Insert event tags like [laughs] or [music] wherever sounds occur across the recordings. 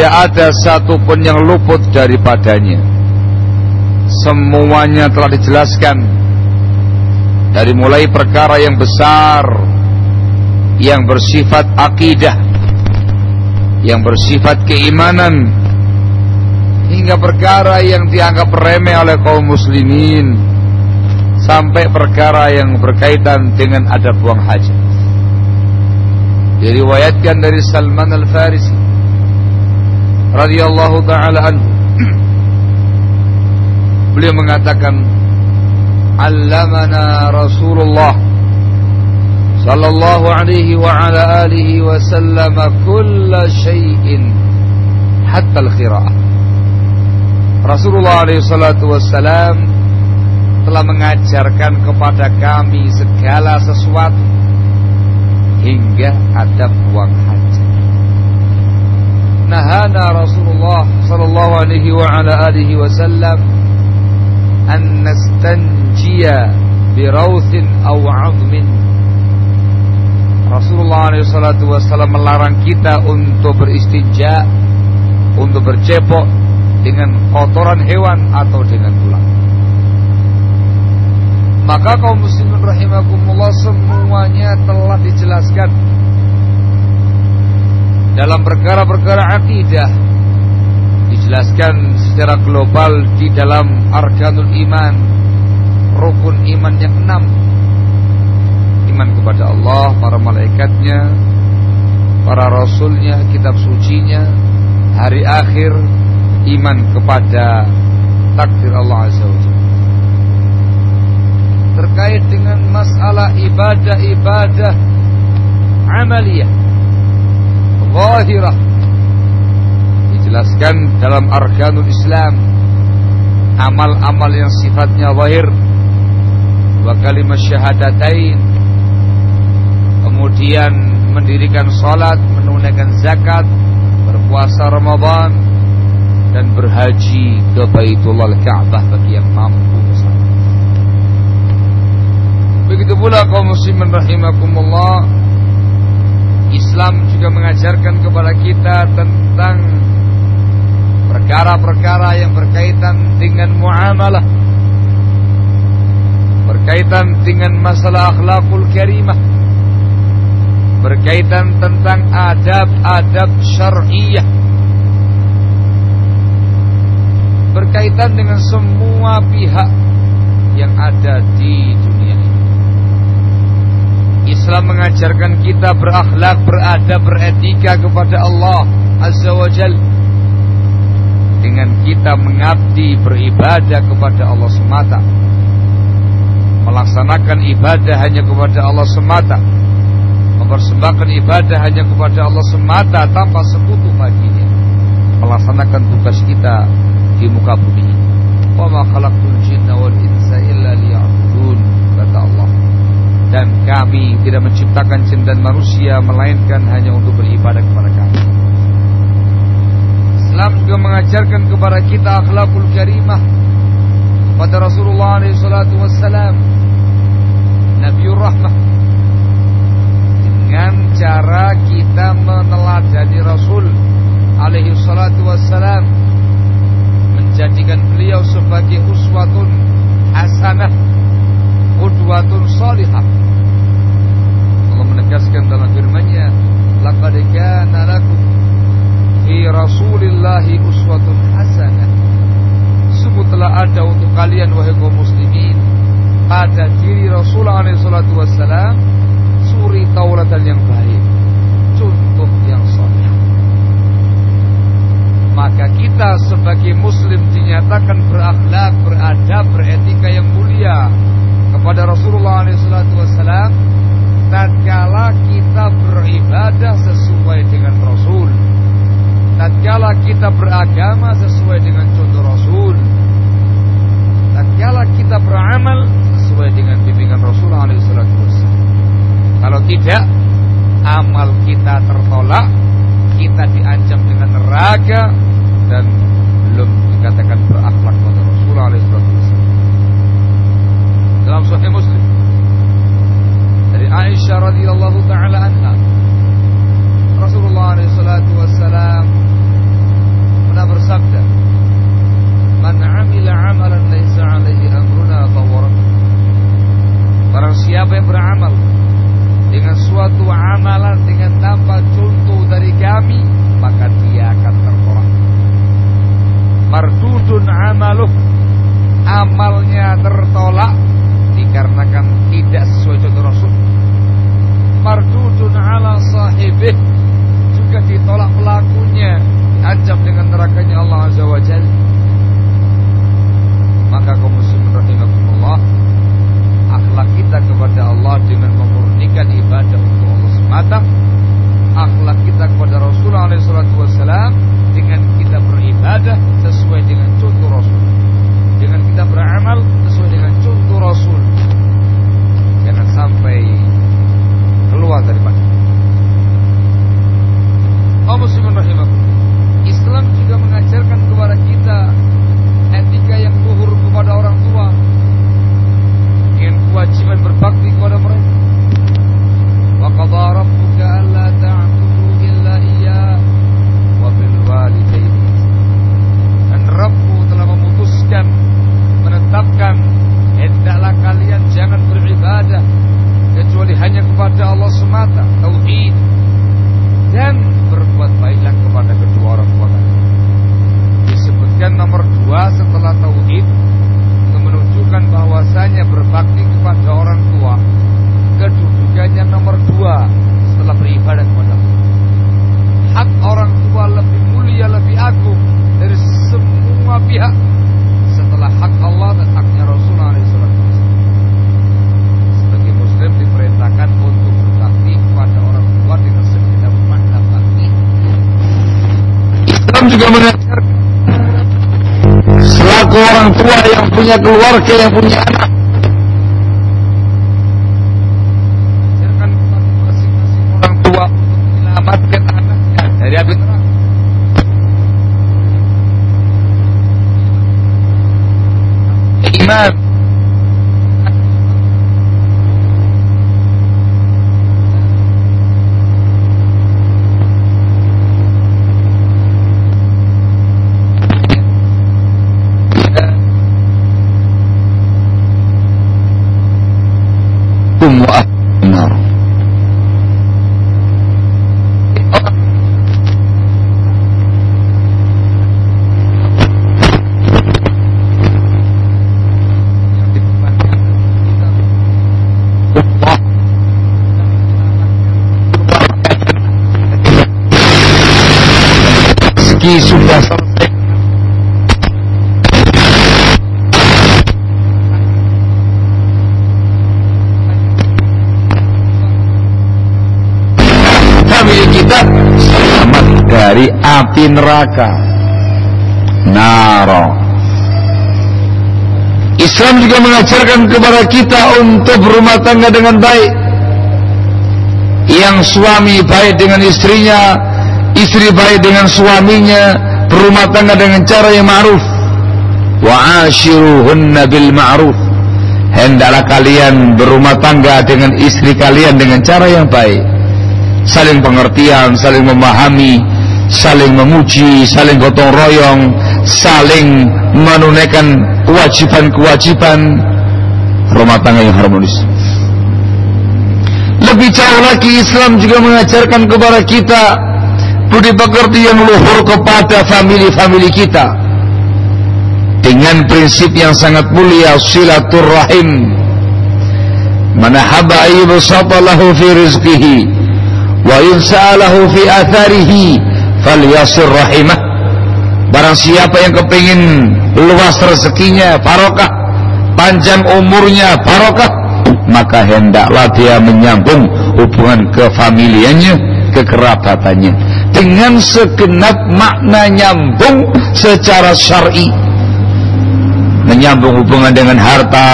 tidak ada satupun yang luput daripadanya. Semuanya telah dijelaskan dari mulai perkara yang besar yang bersifat akidah, yang bersifat keimanan, hingga perkara yang dianggap remeh oleh kaum muslimin, sampai perkara yang berkaitan dengan adab buang hajat. Diriwayatkan dari Salman Al-Farisi radhiyallahu taala anhu. Beliau mengatakan allamana Rasulullah sallallahu alaihi wa ala alihi wasallam kulla syai'in hatta al-qiraah. Rasulullah alaihi salatu wasallam telah mengajarkan kepada kami segala sesuatu hingga adab buang hajat نهانا رسول الله صلى الله عليه وعلى آله وسلم أن نستنجي بروث أو عظم Rasulullah SAW melarang kita untuk beristinja, untuk bercepok dengan kotoran hewan atau dengan tulang. Maka kaum muslimin rahimakumullah semuanya telah dijelaskan dalam perkara-perkara akidah dijelaskan secara global di dalam arkanul iman rukun iman yang enam. Iman kepada Allah para malaikatnya para rasulnya kitab sucinya hari akhir iman kepada takdir Allah azza wajalla terkait dengan masalah ibadah-ibadah amaliyah zahirah dijelaskan dalam arkanul Islam amal-amal yang sifatnya zahir. Dua kalimat syahadatain. Kemudian mendirikan salat menunaikan zakat berpuasa Ramadan dan berhaji ke Baitullah Ka'bah bagi yang mampu Begitu pula kaum muslimin rahimakumullah Islam juga mengajarkan kepada kita tentang perkara-perkara yang berkaitan dengan muamalah berkaitan dengan masalah akhlakul karimah berkaitan tentang adab-adab syar'iyah berkaitan dengan semua pihak yang ada di dunia Islam mengajarkan kita berakhlak, beradab, beretika kepada Allah Azza wa Jal. Dengan kita mengabdi beribadah kepada Allah semata. Melaksanakan ibadah hanya kepada Allah semata. Mempersembahkan ibadah hanya kepada Allah semata Tanpa sekutu baginya. Melaksanakan tugas kita di muka bumi. Wa ma khalaqtul jinna wal insa illa liya'budun Kata Allah dan kami tidak menciptakan jin dan manusia melainkan hanya untuk beribadah kepada kami. Islam juga mengajarkan kepada kita akhlakul karimah. Pada Rasulullah SAW Nabiur Rahmah. Dengan cara kita meneladani Rasul alaihi salatu wassalam. Menjadikan beliau sebagai uswatun hasanah udwatun salihah menegaskan dalam firman-Nya laqad kana lakum fi rasulillahi uswatun hasanah. Sungguh telah ada untuk kalian wahai kaum muslimin pada diri Rasulullah SAW wassalam suri taulatan yang baik contoh yang saleh. Maka kita sebagai muslim dinyatakan berakhlak, beradab, beretika yang mulia kepada Rasulullah SAW tatkala kita beribadah sesuai dengan Rasul tatkala kita beragama sesuai dengan contoh Rasul tatkala kita beramal sesuai dengan bimbingan Rasulullah SAW kalau tidak amal kita tertolak kita diancam dengan neraka dan belum dikatakan berakhlak pada Rasulullah SAW dalam Sahih Muslim Aisyah radhiyallahu taala anha. Rasulullah sallallahu wasallam pernah bersabda Man 'amila 'amalan laisa 'alaihi amruna fahuwa Barang siapa yang beramal dengan suatu amalan dengan tanpa contoh dari kami maka dia akan tertolak. Mardudun amaluh amalnya tertolak dikarenakan tidak sesuai contoh Rasul. Mardudun ala sahibih. Juga ditolak pelakunya. Diancam dengan nerakanya Allah Azza wa Jalla maka kaum muslimin rahimakumullah akhlak kita kepada Allah dengan memurnikan ibadah untuk Allah semata. Akhlak kita kepada Rasulullah SAW dengan kita beribadah sesuai dengan contoh Rasul dengan kita beramal sesuai dengan contoh Rasul jangan sampai keluar daripada Oh muslimin rahimahullah Islam juga mengajarkan kepada kita etika yang luhur kepada orang tua dengan kewajiban berbakti kepada mereka wa qadha rabbuka alla ta'budu illa iyyah wa bil walidayni dan Rabbmu telah memutuskan menetapkan hendaklah kalian jangan beribadah kecuali hanya kepada Allah semata tauhid dan berbuat baiklah kepada kedua orang tua kalian disebutkan nomor dua setelah tauhid untuk menunjukkan bahwasanya berbakti kepada orang tua kedudukannya nomor dua setelah beribadah kepada Allah. Hak orang tua lebih mulia, lebih agung dari semua pihak setelah hak Allah dan haknya Rasulullah SAW. Sebagai Muslim diperintahkan untuk berbakti kepada orang tua dengan segenap makna bakti. Islam juga mengajarkan selaku orang tua yang punya keluarga yang punya anak ajarkan kepada masing-masing orang tua untuk menyelamatkan anaknya dari api neraka iman kum wa ahnar Meski sudah selesai family kita selamat dari api neraka. Naro. Islam juga mengajarkan kepada kita untuk berumah tangga dengan baik. Yang suami baik dengan istrinya istri baik dengan suaminya berumah tangga dengan cara yang ma'ruf. Wa ashiruhunna bil ma'ruf. Hendaklah kalian berumah tangga dengan istri kalian dengan cara yang baik. Saling pengertian, saling memahami, saling memuji, saling gotong royong, saling menunaikan kewajiban-kewajiban rumah tangga yang harmonis. Lebih jauh lagi Islam juga mengajarkan kepada kita budi pekerti yang luhur kepada famili-famili kita dengan prinsip yang sangat mulia silaturrahim. Mana haba ayyubsata lahu fi rizqihi wa yunsa'alahu fi atharihi falyasir rahimah. Barang siapa yang kepingin luas rezekinya barokah panjang umurnya barokah maka hendaklah dia menyambung hubungan kefamiliannya kekerabatannya. Dengan segenap makna nyambung secara syar'i. Menyambung hubungan dengan harta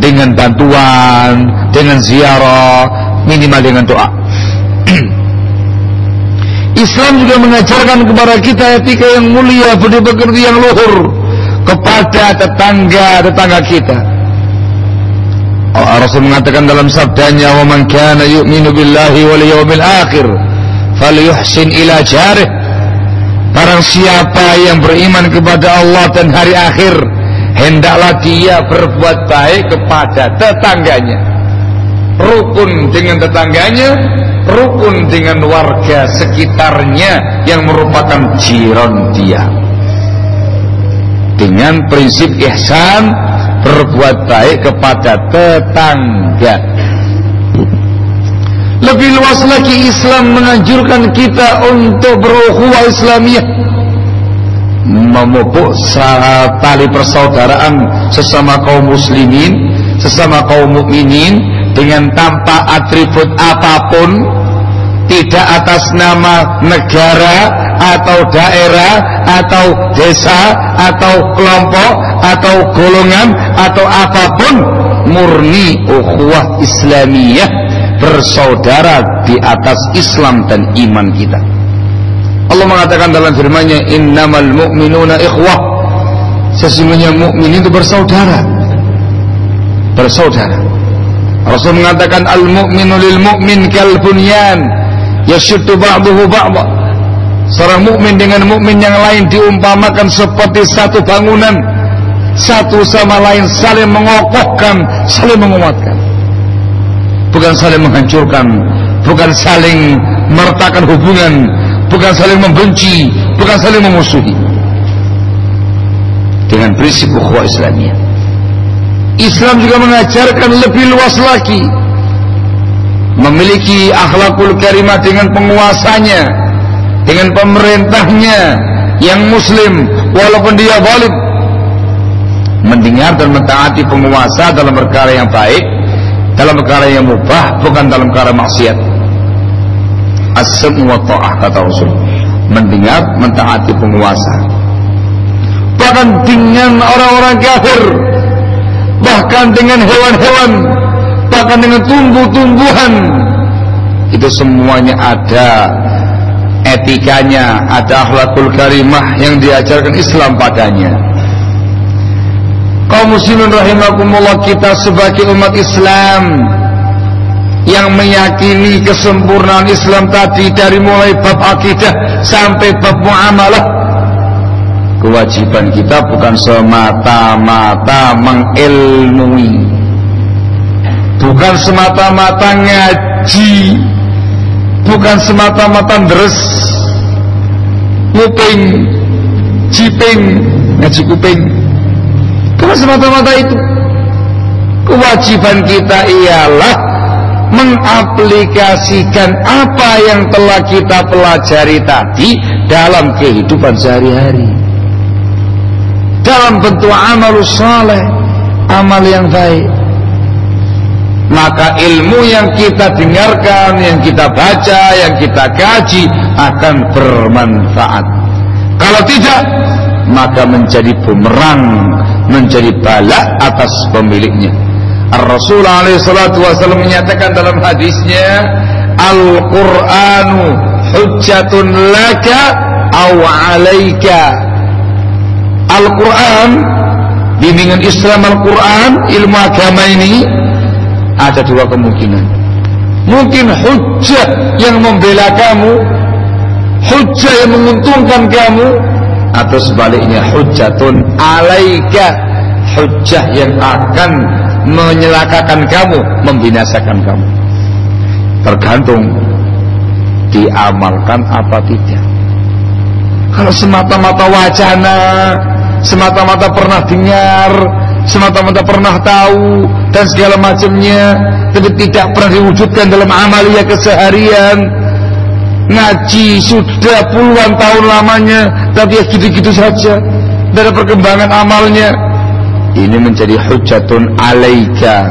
dengan bantuan dengan ziarah minimal dengan doa [clears throat] Islam juga mengajarkan kepada kita etika yang mulia, budi pekerti yang luhur kepada tetangga-tetangga kita. Allah Rasul mengatakan dalam sabdanya, "Wa man kana yu'minu billahi wal yawmil akhir, falyuhsin ila jarih." Barang siapa yang beriman kepada Allah dan hari akhir, hendaklah dia berbuat baik kepada tetangganya. Rukun dengan tetangganya, rukun dengan warga sekitarnya yang merupakan jiran dia. dengan prinsip ihsan berbuat baik kepada tetangga lebih luas lagi Islam menganjurkan kita untuk berukhuwah Islamiyah memupuk tali persaudaraan sesama kaum muslimin sesama kaum mukminin dengan tanpa atribut apa pun tidak atas nama negara atau daerah atau desa atau kelompok atau golongan atau apa pun murni ukhuwah Islamiyah bersaudara di atas Islam dan iman kita. Allah mengatakan dalam firman-Nya innamal mu'minuna ikhwah. Sesungguhnya mukmin itu bersaudara. Bersaudara Rasul mengatakan al mu'minu lil mu'min kal bunyan yashuddu ba'dahu seorang mukmin dengan mukmin yang lain diumpamakan seperti satu bangunan satu sama lain saling mengokohkan saling menguatkan. Bukan saling menghancurkan bukan saling meretakan hubungan bukan saling membenci bukan saling memusuhi. Dengan prinsip ukhuwah Islamiyah Islam juga mengajarkan lebih luas lagi. Memiliki akhlakul karimah dengan penguasanya dengan pemerintahnya yang muslim walaupun dia zalim. Mendengar dan mentaati penguasa dalam perkara yang baik dalam perkara yang mubah bukan dalam perkara maksiat. As-sam'u wa ta'ah kata Rasul. Mendengar mentaati penguasa. Bahkan dengan orang-orang kafir bahkan dengan hewan-hewan bahkan dengan tumbuh-tumbuhan. Itu semuanya ada etikanya ada akhlakul karimah yang diajarkan Islam padanya. Kaum muslimin rahimakumullah kita sebagai umat Islam yang meyakini kesempurnaan Islam tadi dari mulai bab akidah sampai bab muamalah kewajiban kita bukan semata-mata mengilmui. Bukan semata-mata ngaji. Bukan semata-mata deres. Kuping. Ciping. Ngaji kuping. Bukan semata-mata itu. Kewajiban kita ialah mengaplikasikan apa yang telah kita pelajari tadi dalam kehidupan sehari-hari dalam bentuk amal saleh amal yang baik maka ilmu yang kita dengarkan, yang kita baca, yang kita kaji akan bermanfaat. Kalau tidak, maka menjadi bumerang, menjadi balak atas pemiliknya. Rasulullah SAW menyatakan dalam hadisnya, Al-Quranu hujjatun laka aw alaika. Al-Quran, bimbingan Islam Al-Quran, ilmu agama ini ada dua kemungkinan. Mungkin hujah yang membela kamu hujah yang menguntungkan kamu atau sebaliknya hujatun alaika hujah yang akan menyelakakan kamu membinasakan kamu. Tergantung diamalkan apa tidak. Kalau semata-mata wacana semata-mata pernah dengar semata-mata pernah tahu dan segala macamnya tapi tidak pernah diwujudkan dalam amalia keseharian. Ngaji sudah puluhan tahun lamanya tapi ya gitu-gitu saja. Ada perkembangan amalnya. Ini menjadi hujatun alaika.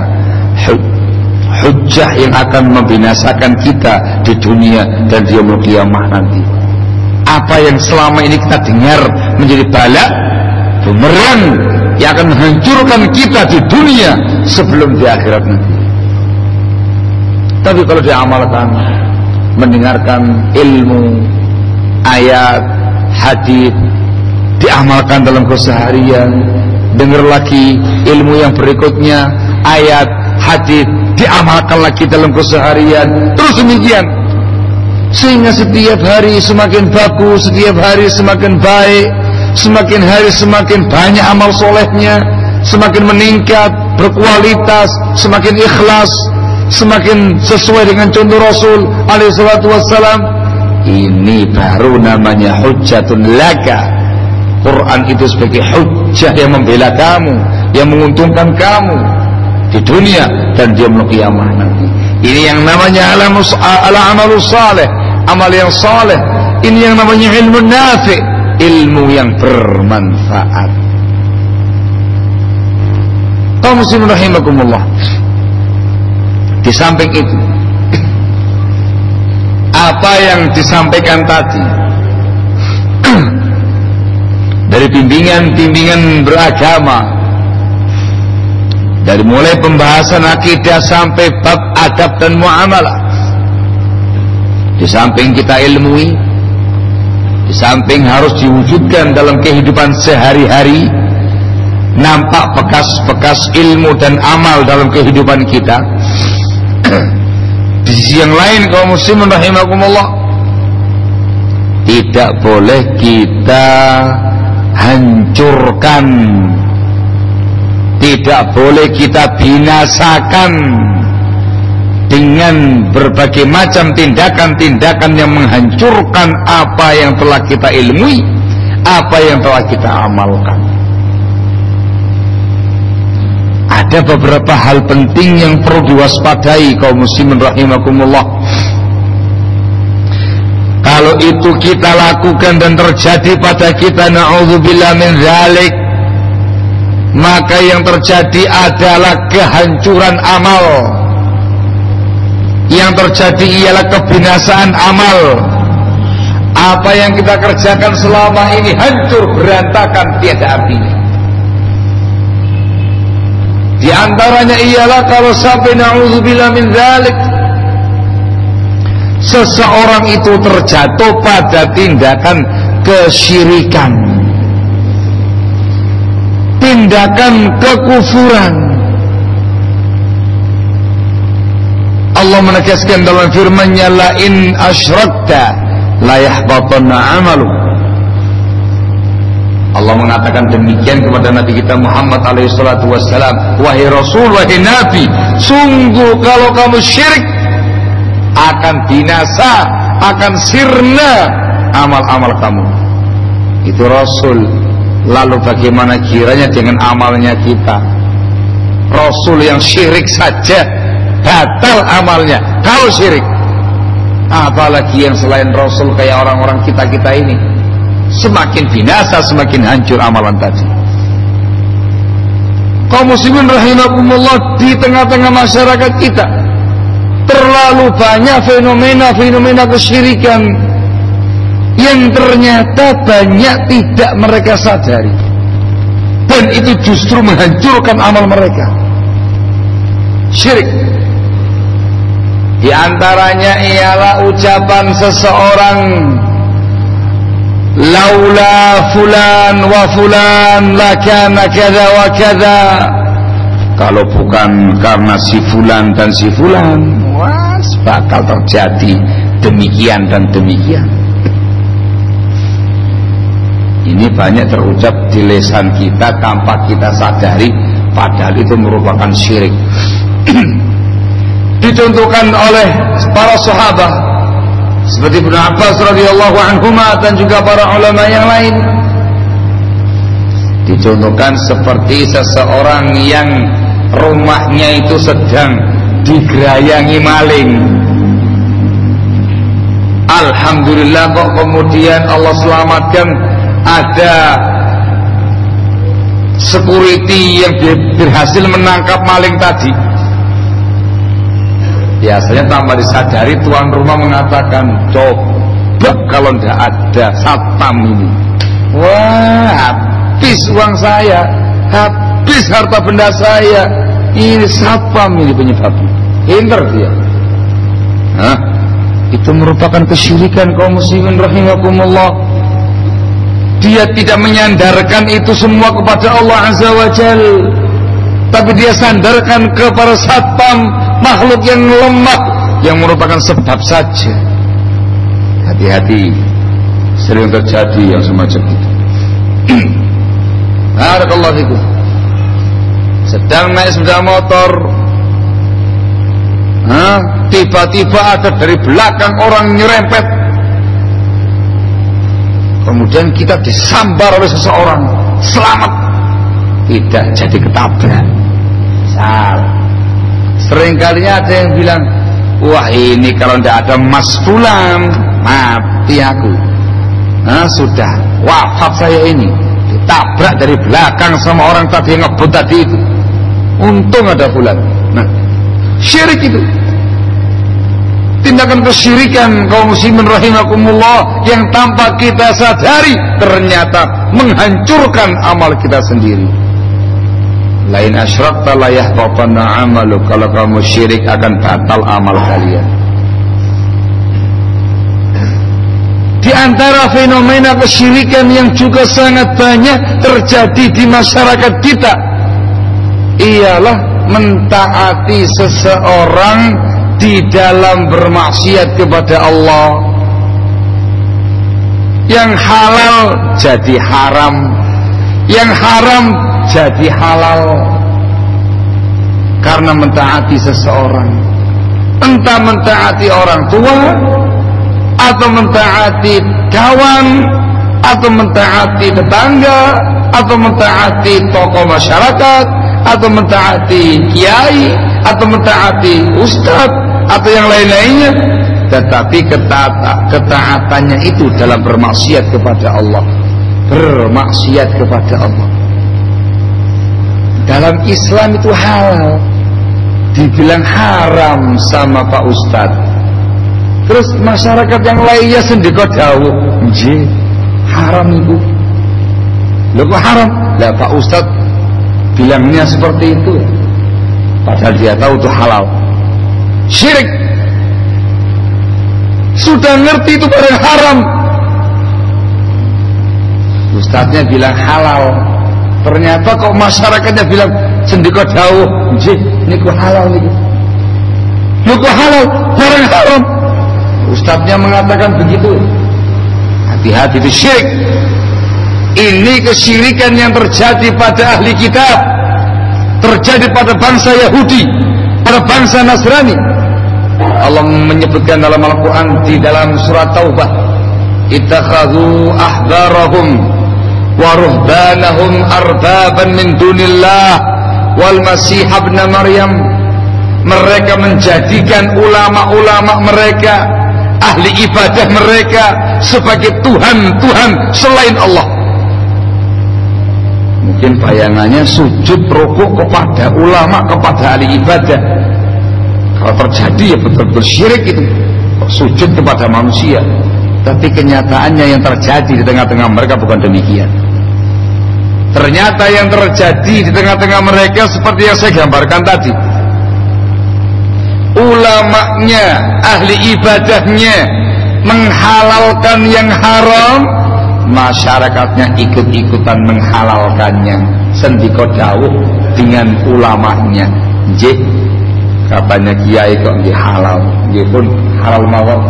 Hujah yang akan membinasakan kita di dunia dan di yaumul kiamah nanti. Apa yang selama ini kita dengar menjadi balak bumerang yang akan menghancurkan kita di dunia sebelum di akhirat nanti. Tapi kalau diamalkan, mendengarkan ilmu, ayat, hadis, diamalkan dalam keseharian, dengar lagi ilmu yang berikutnya, ayat, hadis, diamalkan lagi dalam keseharian, terus demikian. Sehingga setiap hari semakin bagus, setiap hari semakin baik, semakin hari semakin banyak amal solehnya semakin meningkat berkualitas semakin ikhlas semakin sesuai dengan contoh Rasul alaihi wassalam ini baru namanya hujatun laka Quran itu sebagai hujah yang membela kamu, yang menguntungkan kamu di dunia dan dia kiamat nanti. Ini yang namanya ala amalus saleh, amal yang saleh. Ini yang namanya ilmu nafi, ilmu yang bermanfaat. Di samping itu, apa yang disampaikan tadi? [clears throat] Dari bimbingan-bimbingan beragama dari mulai pembahasan akidah sampai bab adab dan muamalah. Di samping kita ilmui di samping harus diwujudkan dalam kehidupan sehari-hari nampak bekas-bekas ilmu dan amal dalam kehidupan kita. Di sisi yang lain kaum muslimin rahimakumullah tidak boleh kita hancurkan. Tidak boleh kita binasakan dengan berbagai macam tindakan-tindakan yang menghancurkan apa yang telah kita ilmui apa yang telah kita amalkan. Ada beberapa hal penting yang perlu diwaspadai kaum muslimin rahimakumullah. Kalau itu kita lakukan dan terjadi pada kita naudzubillah min zalik maka yang terjadi adalah kehancuran amal yang terjadi ialah kebinasaan amal. Apa yang kita kerjakan selama ini hancur berantakan tiada artinya. Di antaranya ialah kalau sampai naudzubillah min zalik seseorang itu terjatuh pada tindakan kesyirikan tindakan kekufuran Allah menegaskan dalam firman-Nya la in asyrakta la yahbatanna amalu Allah mengatakan demikian kepada Nabi kita Muhammad alaihi salatu wassalam wahai Rasul wahai Nabi sungguh kalau kamu syirik akan binasa, akan sirna amal-amal kamu. Itu Rasul. Lalu bagaimana kiranya dengan amalnya kita? Rasul yang syirik saja batal amalnya. Kalau syirik, apalagi yang selain Rasul kayak orang-orang kita-kita ini. Semakin binasa, semakin hancur amalan tadi. Kaum muslimin rahimakumullah di tengah-tengah masyarakat kita terlalu banyak fenomena-fenomena kesyirikan yang ternyata banyak tidak mereka sadari dan itu justru menghancurkan amal mereka syirik di antaranya ialah ucapan seseorang laula fulan wa fulan lakana kada wa kada. Kalau bukan karena si fulan dan si fulan was bakal terjadi demikian dan demikian. Ini banyak terucap di lesan kita tanpa kita sadari padahal itu merupakan syirik [clears throat] dicontohkan oleh para sahabat. Seperti Ibnu Abbas radhiyallahu anhu dan juga para ulama yang lain. Dicontohkan seperti seseorang yang rumahnya itu sedang digerayangi maling. Alhamdulillah kok kemudian Allah selamatkan ada security yang berhasil menangkap maling tadi biasanya tanpa disadari tuan rumah mengatakan coba kalau tidak ada satpam ini wah habis uang saya habis harta benda saya. Ini siapa ini penyebabnya? Pinter dia. Hah? Itu merupakan kesyirikan kaum muslimin rahimakumullah. Dia tidak menyandarkan itu semua kepada Allah Azza wa Jal. Tapi dia sandarkan kepada satpam makhluk yang lemah yang merupakan sebab saja. Hati-hati sering terjadi yang semacam itu. [clears throat] Barakallahu fikum. Sedang naik sepeda motor tiba-tiba ada dari belakang orang nyerempet. Kemudian kita disambar oleh seseorang. Selamat. Tidak jadi ketabrak. Salah seringkalinya ada yang bilang wah ini kalau tidak ada mas fulan mati aku. Nah sudah. Wafat saya ini. Ditabrak dari belakang sama orang tadi yang ngebut tadi itu. Untung ada fulan. Nah syirik itu. Tindakan kesyirikan kaum muslimin rahimakumullah yang tanpa kita sadari ternyata menghancurkan amal kita sendiri lain asyrakta la yahbatanna amalu. Kalau kamu syirik akan batal amal kalian. Di antara fenomena kesyirikan yang juga sangat banyak terjadi di masyarakat kita ialah mentaati seseorang di dalam bermaksiat kepada Allah. Yang halal jadi haram. Yang haram jadi halal karena mentaati seseorang. Entah mentaati orang tua atau mentaati kawan atau mentaati tetangga atau mentaati tokoh masyarakat atau mentaati kiai atau mentaati ustadz atau yang lain-lainnya. Tetapi ketaata, ketaatannya itu dalam bermaksiat kepada Allah. Bermaksiat kepada Allah dalam Islam itu halal. Dibilang haram sama Pak Ustad terus masyarakat yang lainnya sendiri kok jauh Nji, haram itu lo kok haram? Lah Pak Ustad bilangnya seperti itu. Padahal dia tahu itu halal. Syirik. Sudah ngerti itu barang haram. Ustadznya bilang halal Ternyata kok masyarakatnya bilang sendiko jauh, jih, niku halal niku. Niku halal, barang haram. Ustadznya mengatakan begitu. Hati-hati itu syirik. Ini kesyirikan yang terjadi pada ahli kitab. Terjadi pada bangsa Yahudi, pada bangsa Nasrani. Allah menyebutkan dalam Al-Quran di dalam surat Taubah. Ittakhadhu ahbarahum ورهبانهم أربابا من دون الله والمسيح ابن مريم mereka menjadikan ulama-ulama mereka ahli ibadah mereka sebagai Tuhan-Tuhan selain Allah mungkin bayangannya sujud rokok kepada ulama kepada ahli ibadah kalau terjadi ya betul-betul syirik itu sujud kepada manusia tapi kenyataannya yang terjadi di tengah-tengah mereka bukan demikian Ternyata yang terjadi di tengah-tengah mereka seperti yang saya gambarkan tadi. Ulamanya, ahli ibadahnya menghalalkan yang haram, masyarakatnya ikut-ikutan menghalalkannya. Sendiko jauh dengan ulamanya. J, katanya kiai kok di halal, dia pun halal mawar.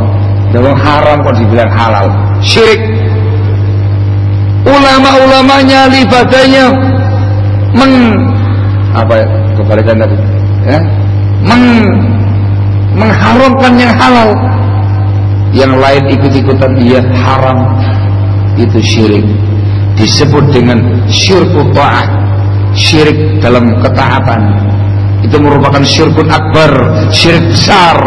Jangan haram kok dibilang halal. Syirik ulama-ulamanya ibadahnya meng apa ya kebalikan tadi ya meng, mengharamkan yang halal. Yang lain ikut-ikutan dia haram. Itu syirik. Disebut dengan syirku ta'ah syirik dalam ketaatan. Itu merupakan syirkun akbar syirik besar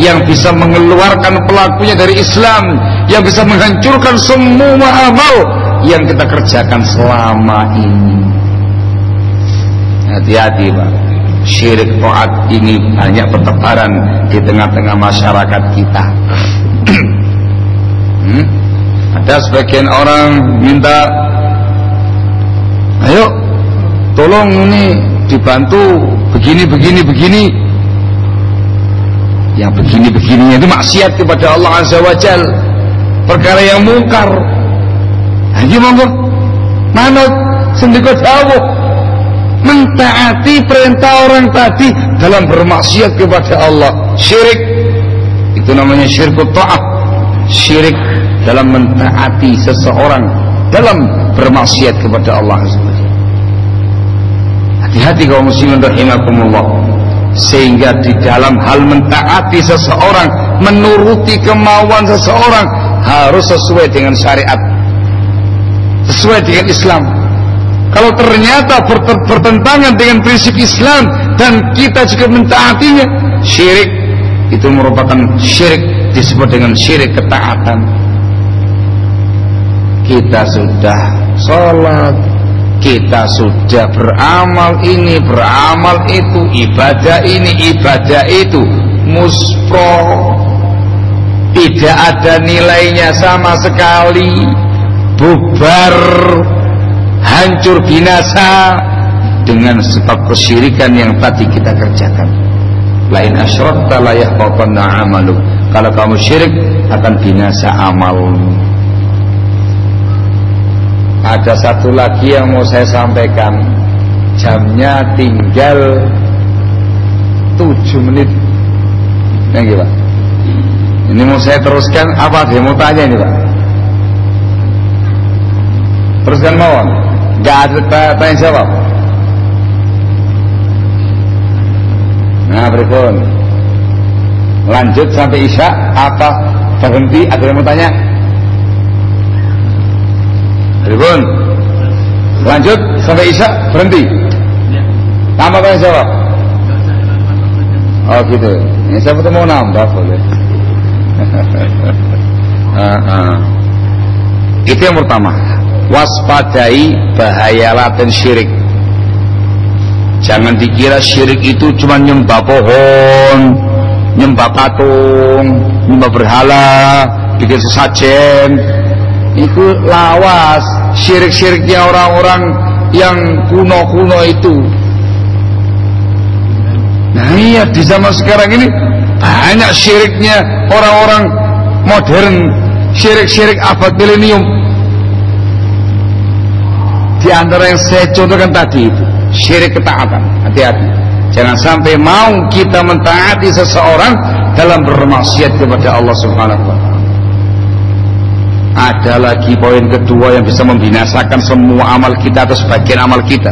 yang bisa mengeluarkan pelakunya dari Islam yang bisa menghancurkan semua amal yang kita kerjakan selama ini. Hati-hati Pak. Syirik to'at ini banyak bertebaran di tengah-tengah masyarakat kita. [clears throat] hmm? Ada sebagian orang minta, ayo tolong ini dibantu begini begini begini. Yang begini begininya itu maksiat kepada Allah Azza wa Jal. Perkara yang mungkar Haji monggo. Manut sendiko jauh mentaati perintah orang tadi dalam bermaksiat kepada Allah. Syirik. Itu namanya syirik ta'ah. Syirik dalam mentaati seseorang dalam bermaksiat kepada Allah hati-hati kaum muslimin rahimakumullah. Sehingga di dalam hal mentaati seseorang menuruti kemauan seseorang harus sesuai dengan syariat sesuai dengan Islam. Kalau ternyata bertentangan dengan prinsip Islam dan kita juga mentaatinya, syirik itu merupakan syirik disebut dengan syirik ketaatan. Kita sudah sholat, kita sudah beramal ini, beramal itu, ibadah ini, ibadah itu, muspro, tidak ada nilainya sama sekali, bubar hancur binasa dengan sebab kesyirikan yang tadi kita kerjakan. Lain asyrakta la yahbatanna amalu. Kalau kamu syirik akan binasa amalmu. Ada satu lagi yang mau saya sampaikan. Jamnya tinggal 7 menit. Pak. Ini mau saya teruskan apa dia mau tanya ini Pak? Teruskan mau? Gak ada tanya jawab. Nah berikut Lanjut sampai Isya apa berhenti ada yang mau tanya? Berikut Lanjut sampai Isya berhenti. Tambah tanya jawab. Oh gitu. Ini saya mau nambah boleh. uh, [laughs] uh. Itu yang pertama waspadai bahaya laten syirik. Jangan dikira syirik itu cuma nyembah pohon nyembah patung nyembah berhala bikin sesajen itu lawas syirik-syiriknya orang-orang yang kuno-kuno itu. Nah iya di zaman sekarang ini banyak syiriknya orang-orang modern syirik-syirik abad milenium di antara yang saya contohkan tadi itu syirik ketaatan. Hati-hati. Jangan sampai mau kita mentaati seseorang dalam bermaksiat kepada Allah Subhanahu wa taala. Ada lagi poin kedua yang bisa membinasakan semua amal kita atau sebagian amal kita.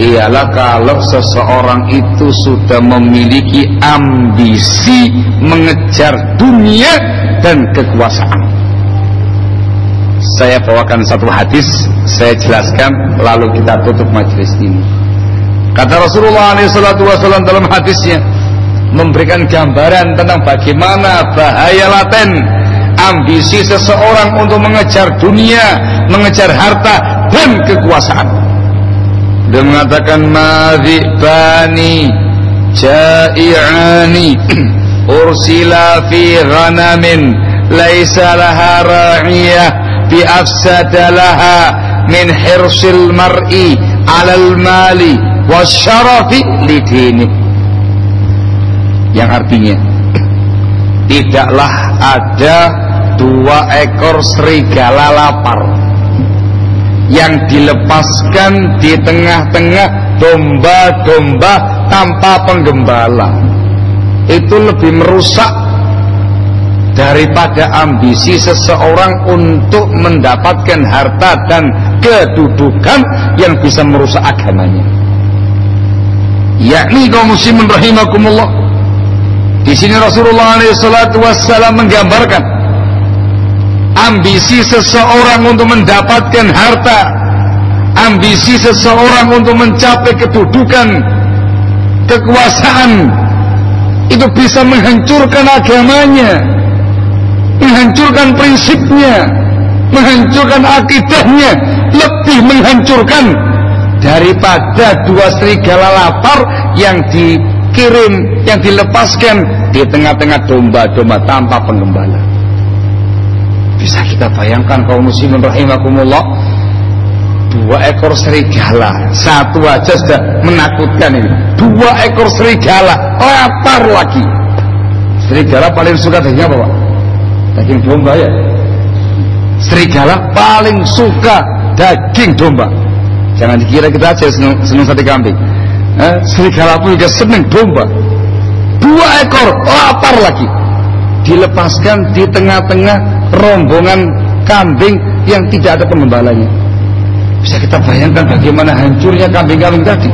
Ialah kalau seseorang itu sudah memiliki ambisi mengejar dunia dan kekuasaan saya bawakan satu hadis, saya jelaskan, lalu kita tutup majelis ini. Kata Rasulullah SAW dalam hadisnya, memberikan gambaran tentang bagaimana bahaya laten ambisi seseorang untuk mengejar dunia, mengejar harta dan kekuasaan. Dia mengatakan bani jai'ani [clears throat] ursila fi ghanamin laisa laha ra'iyah bi afsadalaha min hirsil mar'i 'alal mali wasyarafi lidini yang artinya tidaklah ada dua ekor serigala lapar yang dilepaskan di tengah-tengah domba-domba tanpa penggembala. Itu lebih merusak daripada ambisi seseorang untuk mendapatkan harta dan kedudukan yang bisa merusak agamanya. Yakni kaum muslimin rahimakumullah. Di sini Rasulullah SAW menggambarkan ambisi seseorang untuk mendapatkan harta, ambisi seseorang untuk mencapai kedudukan, kekuasaan, itu bisa menghancurkan agamanya menghancurkan prinsipnya, menghancurkan akidahnya, lebih menghancurkan daripada dua serigala lapar yang dikirim, yang dilepaskan di tengah-tengah domba-domba tanpa penggembala. Bisa kita bayangkan kaum muslimin rahimakumullah dua ekor serigala satu aja sudah menakutkan ini dua ekor serigala lapar lagi serigala paling suka daging apa? Daging domba ya? Serigala paling suka daging domba. Jangan dikira kita aja senang, senang sate kambing. Eh, serigala pun juga senang domba. Dua ekor lapar lagi. Dilepaskan di tengah-tengah rombongan kambing yang tidak ada penggembalanya bisa kita bayangkan bagaimana hancurnya kambing-kambing tadi?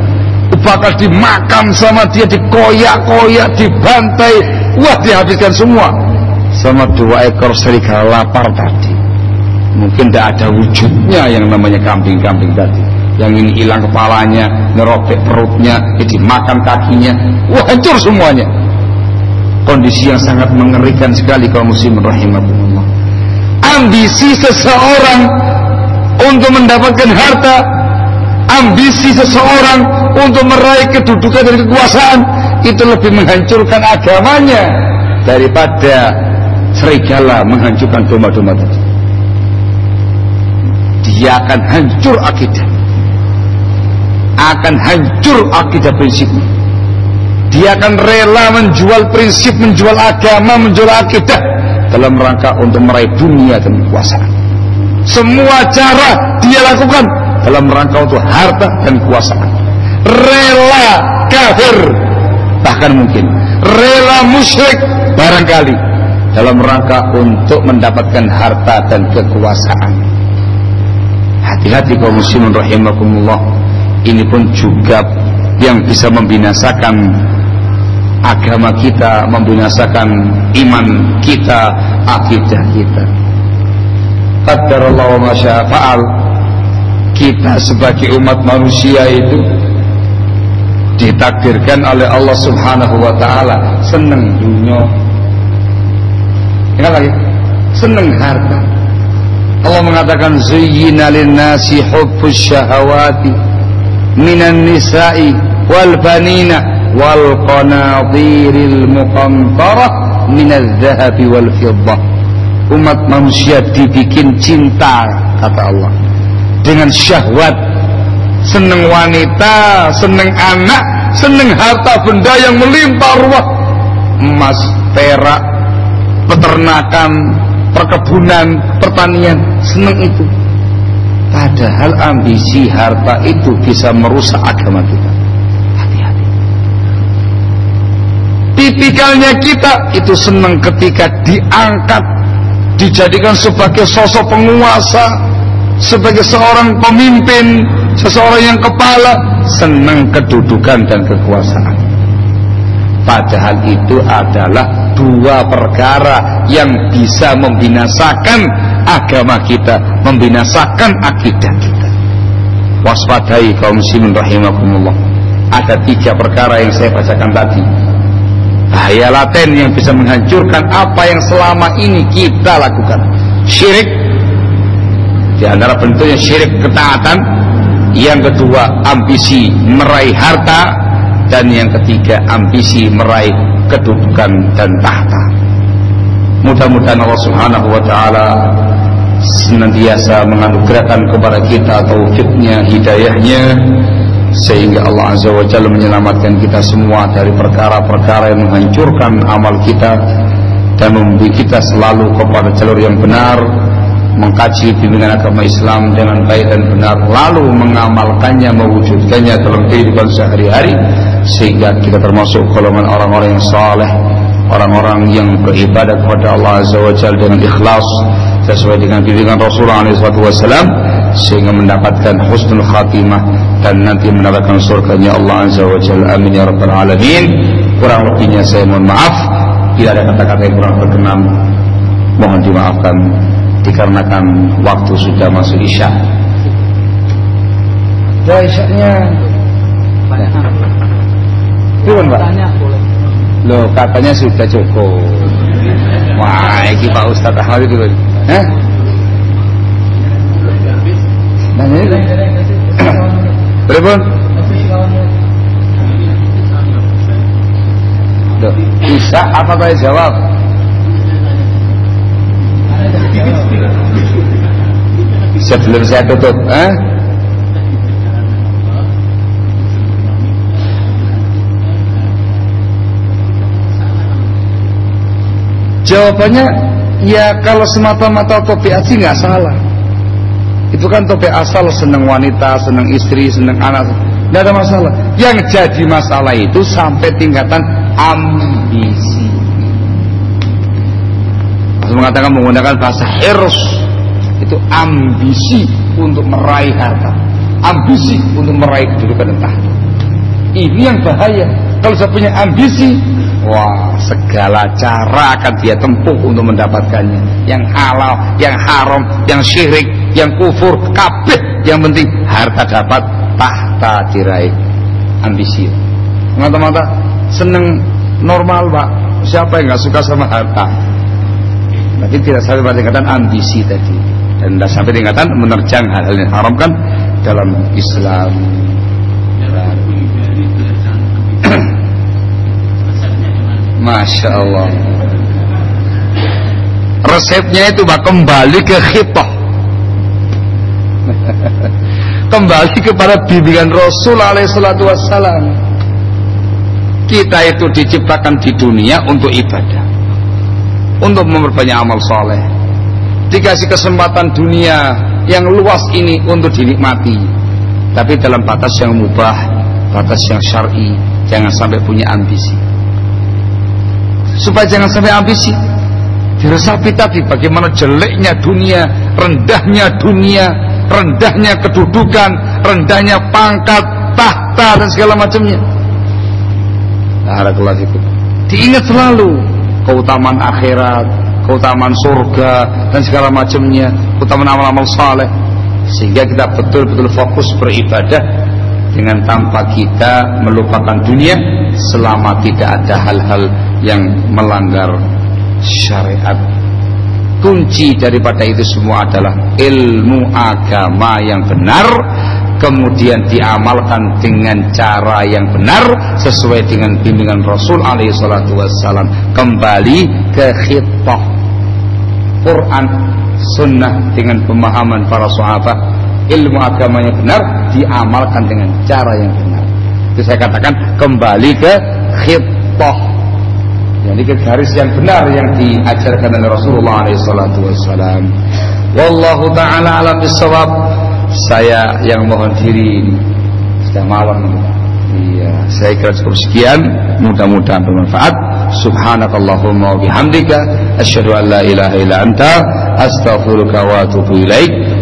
Bakal dimakan sama dia dikoyak-koyak dibantai. Wah dihabiskan semua sama dua ekor serigala lapar tadi Mungkin tidak ada wujudnya yang namanya kambing-kambing tadi. Yang ini hilang kepalanya, ngerobek perutnya, jadi makan kakinya, wah hancur semuanya. Kondisi yang sangat mengerikan sekali kalau muslim rahimahullah. Ambisi seseorang untuk mendapatkan harta, ambisi seseorang untuk meraih kedudukan dan kekuasaan itu lebih menghancurkan agamanya daripada serigala menghancurkan domba-domba. Dia akan hancur akidah. Akan hancur akidah prinsipnya. Dia akan rela menjual prinsip, menjual agama, menjual akidah dalam rangka untuk meraih dunia dan kekuasaan. Semua cara dia lakukan dalam rangka untuk harta dan kekuasaan. Rela kafir bahkan mungkin rela musyrik barangkali dalam rangka untuk mendapatkan harta dan kekuasaan. Hati-hati kaum muslimin rahimakumullah. Ini pun juga yang bisa membinasakan agama kita, membinasakan iman kita, akidah kita. Qaddarallahu wa faal. Kita sebagai umat manusia itu ditakdirkan oleh Allah Subhanahu wa taala seneng dunia. Ingat lagi, seneng harta. Allah mengatakan zuyyina lin-nasi hubbus syahawati minan nisa'i wal banina wal qanadiril muqantarah minadh dhahabi wal fiddah. Umat manusia dibikin cinta kata Allah dengan syahwat seneng wanita seneng anak seneng harta benda yang melimpah ruah emas perak peternakan perkebunan pertanian seneng itu. Padahal ambisi harta itu bisa merusak agama kita. Hati-hati. Tipikalnya kita itu seneng ketika diangkat dijadikan sebagai sosok penguasa sebagai seorang pemimpin, seseorang yang kepala, senang kedudukan dan kekuasaan. Padahal itu adalah dua perkara yang bisa membinasakan agama kita, membinasakan akidah kita. Waspadai kaum muslimin rahimakumullah. Ada tiga perkara yang saya bacakan tadi. Bahaya laten yang bisa menghancurkan apa yang selama ini kita lakukan. Syirik, di antara bentuknya syirik ketaatan, yang kedua ambisi meraih harta dan yang ketiga ambisi meraih kedudukan dan tahta. Mudah-mudahan Allah Subhanahu wa taala senantiasa menganugerahkan kepada kita taufiknya, hidayahnya sehingga Allah Azza wa Jalla menyelamatkan kita semua dari perkara-perkara yang menghancurkan amal kita dan membimbing kita selalu kepada jalur yang benar mengkaji bimbingan agama Islam dengan baik dan benar lalu mengamalkannya mewujudkannya dalam kehidupan sehari-hari sehingga kita termasuk golongan orang-orang yang saleh orang-orang yang beribadah kepada Allah Azza wa Jalla dengan ikhlas sesuai dengan bimbingan Rasulullah SAW sehingga mendapatkan husnul khatimah dan nanti mendapatkan surganya Allah Azza wa Jalla amin ya rabbal alamin kurang lebihnya saya mohon maaf bila ada kata-kata yang kurang berkenan mohon dimaafkan dikarenakan waktu sudah masuk isya. Ya isyanya. Turun Pak? Loh katanya sudah cukup. Wah, ini Pak Ustadz Ahmad itu. Hah? Nah, ini. Berapa? Loh, bisa apa saya jawab? Sebelum saya tutup, eh? Jawabannya ya kalau semata-mata topi asli nggak salah. Itu kan topi asal seneng wanita, seneng istri, seneng anak, nggak ada masalah. Yang jadi masalah itu sampai tingkatan ambisi. Rasul mengatakan menggunakan bahasa hirs itu ambisi untuk meraih harta, ambisi untuk meraih kedudukan dan tahta. Ini yang bahaya. Kalau saya punya ambisi, wah segala cara akan dia tempuh untuk mendapatkannya. Yang halal yang haram yang syirik yang kufur kabeh. Yang penting harta dapat tahta tirai ambisi. Mata-mata seneng normal pak. Siapa yang nggak suka sama harta? Tapi tidak sampai pada tingkatan ambisi tadi. Dan tidak sampai tingkatan menerjang hal-hal yang haram kan dalam Islam Masya Allah. Resepnya itu pak kembali ke khitah [laughs] Kembali kepada bimbingan Rasul alaihissalatu wassalam. Kita itu diciptakan di dunia untuk ibadah. Untuk memperbanyak amal soleh Dikasih kesempatan dunia yang luas ini untuk dinikmati. Tapi dalam batas yang mubah Batas yang syar'i Jangan sampai punya ambisi supaya jangan sampai ambisi. Diresapi tadi bagaimana jeleknya dunia rendahnya dunia rendahnya kedudukan rendahnya pangkat tahta dan segala macamnya. Fikum. Diingat selalu keutamaan akhirat keutamaan surga dan segala macamnya. Keutamaan amal-amal saleh. Sehingga kita betul-betul fokus beribadah dengan tanpa kita melupakan dunia selama tidak ada hal-hal yang melanggar syariat. Kunci daripada itu semua adalah ilmu agama yang benar kemudian diamalkan dengan cara yang benar sesuai dengan bimbingan Rasul alaihi salatu wassalam. Kembali ke khitah Quran sunnah dengan pemahaman para sahabat. Ilmu agama yang benar diamalkan dengan cara yang benar itu saya katakan kembali ke khitah jadi ke garis yang benar yang diajarkan oleh Rasulullah SAW. Wallahu taala alam bisawab. Saya yang mohon diri ini sudah malam Iya, saya kira cukup sekian. Mudah-mudahan bermanfaat. Subhanakallahumma wa bihamdika asyhadu an la ilaha illa anta astaghfiruka wa atubu ilaik.